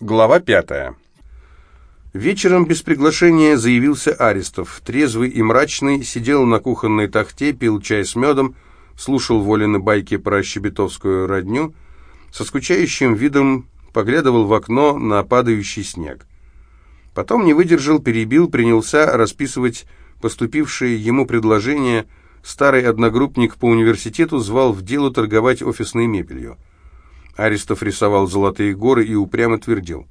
Глава пятая. Вечером без приглашения заявился Аристов. Трезвый и мрачный, сидел на кухонной тахте, пил чай с медом, слушал Волины байки про щебетовскую родню, со скучающим видом поглядывал в окно на падающий снег. Потом не выдержал, перебил, принялся расписывать поступившие ему предложения. Старый одногруппник по университету звал в дело торговать офисной мебелью. Аристов рисовал золотые горы и упрямо твердил.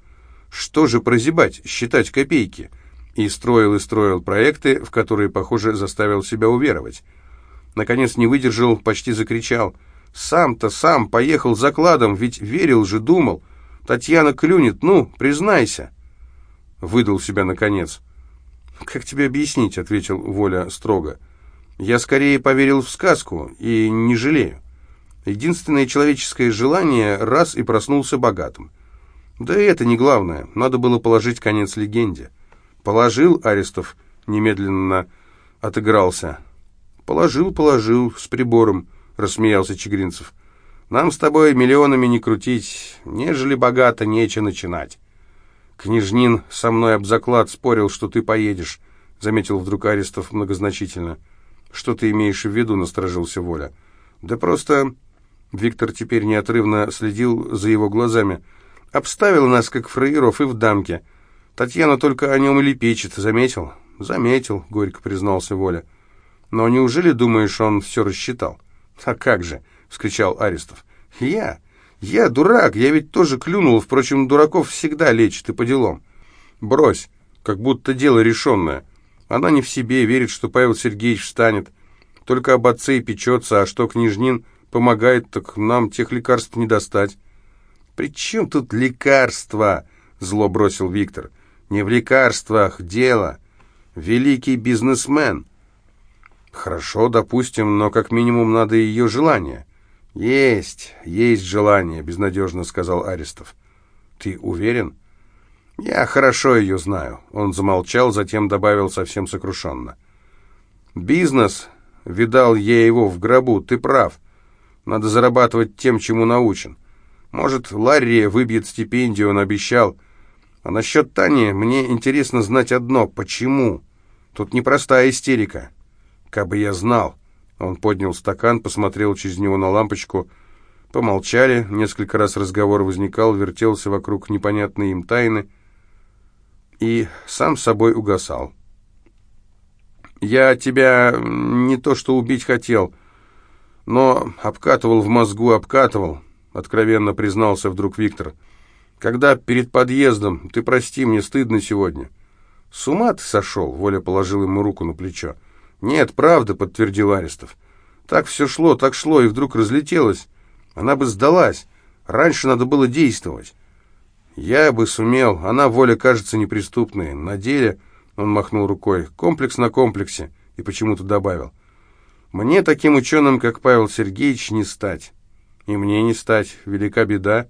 Что же прозябать, считать копейки? И строил и строил проекты, в которые, похоже, заставил себя уверовать. Наконец не выдержал, почти закричал. «Сам-то сам поехал закладом, ведь верил же, думал. Татьяна клюнет, ну, признайся!» Выдал себя наконец. «Как тебе объяснить?» — ответил Воля строго. «Я скорее поверил в сказку и не жалею. Единственное человеческое желание раз и проснулся богатым. Да и это не главное, надо было положить конец легенде. Положил Арестов, немедленно отыгрался. Положил, положил, с прибором, рассмеялся Чегринцев. Нам с тобой миллионами не крутить, нежели богато, нече начинать. Княжнин со мной об заклад спорил, что ты поедешь, заметил вдруг Арестов многозначительно. Что ты имеешь в виду, насторожился Воля. Да просто Виктор теперь неотрывно следил за его глазами. «Обставил нас, как фраеров, и в дамке. Татьяна только о нем и лепечет. Заметил?» «Заметил», — горько признался Воля. «Но неужели, думаешь, он все рассчитал?» «А как же!» — вскричал Аристов. «Я? Я дурак, я ведь тоже клюнул. Впрочем, дураков всегда лечит и по делам. Брось, как будто дело решенное. Она не в себе, верит, что Павел Сергеевич встанет. Только об отце и печется, а что Княжнин помогает, так нам тех лекарств не достать». «При чем тут лекарства?» — зло бросил Виктор. «Не в лекарствах дело. Великий бизнесмен». «Хорошо, допустим, но как минимум надо ее желание». «Есть, есть желание», — безнадежно сказал Аристов. «Ты уверен?» «Я хорошо ее знаю», — он замолчал, затем добавил совсем сокрушенно. «Бизнес, видал я его в гробу, ты прав. Надо зарабатывать тем, чему научен. Может, Ларри выбьет стипендию, он обещал. А насчет Тани мне интересно знать одно. Почему? Тут непростая истерика. Кабы я знал. Он поднял стакан, посмотрел через него на лампочку. Помолчали, несколько раз разговор возникал, вертелся вокруг непонятной им тайны и сам собой угасал. «Я тебя не то что убить хотел», но обкатывал в мозгу, обкатывал, откровенно признался вдруг Виктор. Когда перед подъездом, ты прости, мне стыдно сегодня. С ума ты сошел, Воля положил ему руку на плечо. Нет, правда, подтвердил Арестов. Так все шло, так шло, и вдруг разлетелось. Она бы сдалась. Раньше надо было действовать. Я бы сумел. Она, Воля, кажется неприступной. На деле, он махнул рукой, комплекс на комплексе, и почему-то добавил — мне таким ученым, как Павел Сергеевич, не стать. И мне не стать. Велика беда.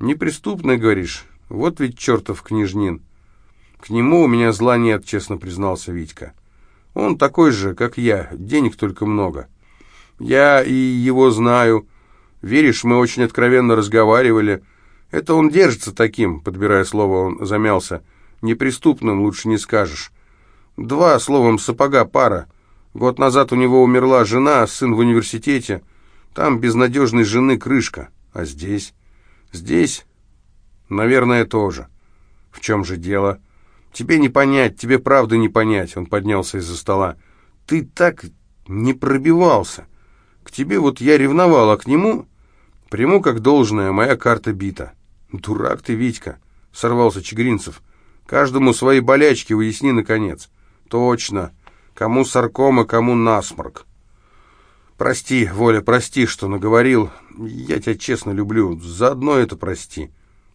Неприступный, говоришь. Вот ведь чертов княжнин. К нему у меня зла нет, честно признался Витька. Он такой же, как я, денег только много. Я и его знаю. Веришь, мы очень откровенно разговаривали. Это он держится таким, подбирая слово, он замялся. Неприступным лучше не скажешь. Два, словом, сапога пара. Год назад у него умерла жена, сын в университете. Там безнадежной жены крышка. А здесь? Здесь, наверное, тоже. В чем же дело? Тебе не понять, тебе правда не понять. Он поднялся из-за стола. Ты так не пробивался. К тебе вот я ревновал, а к нему... Приму как должное, моя карта бита. Дурак ты, Витька, сорвался Чегринцев. Каждому свои болячки уясни, наконец. Точно. Кому саркома, кому насморк. Прости, Воля, прости, что наговорил. Я тебя честно люблю. Заодно это прости.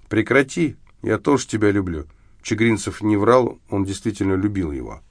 Прекрати, я тоже тебя люблю. Чегринцев не врал, он действительно любил его.